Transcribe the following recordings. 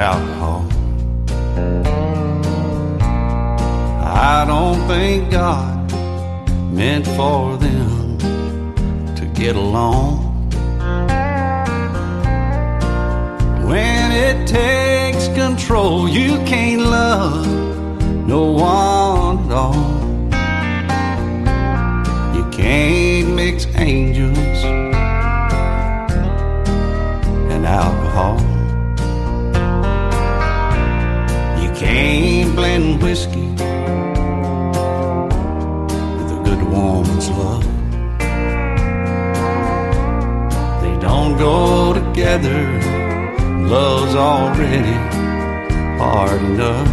alcohol. I don't think God meant for them to get along. When it takes control, you can't love no one at all. You can't mix angels and alcohol. Woman's love. They don't go together. Love's already hard enough.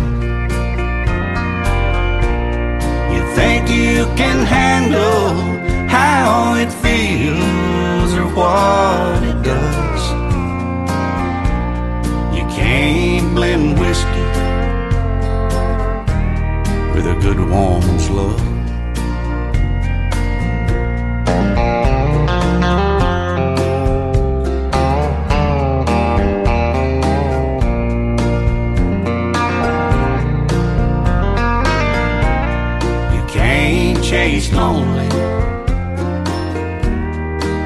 You think you can handle how it feels or what it does. You can't blend whiskey with a good woman's love. Chase lonely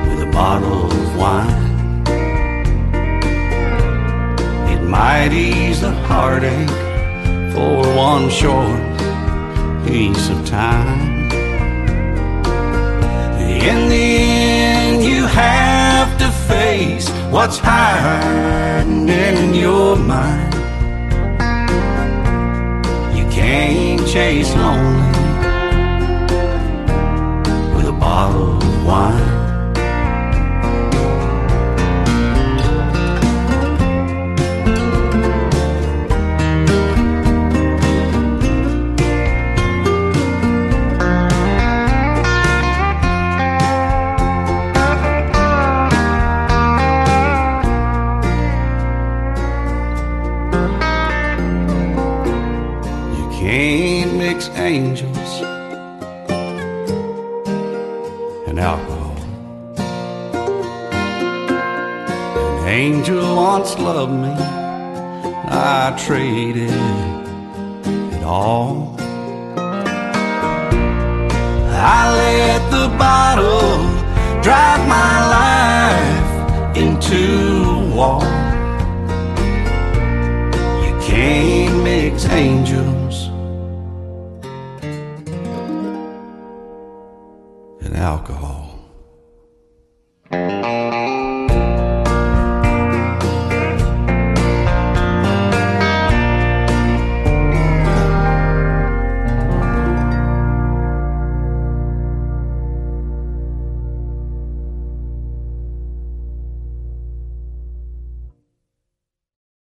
with a bottle of wine. It might ease the heartache for one short piece of time. In the end, you have to face what's hiding in your mind. You can't chase lonely bottle of wine. You can't mix angels alcohol. An angel once loved me, I traded it all. I let the bottle drive my life into a wall. You can't mix angels alcohol.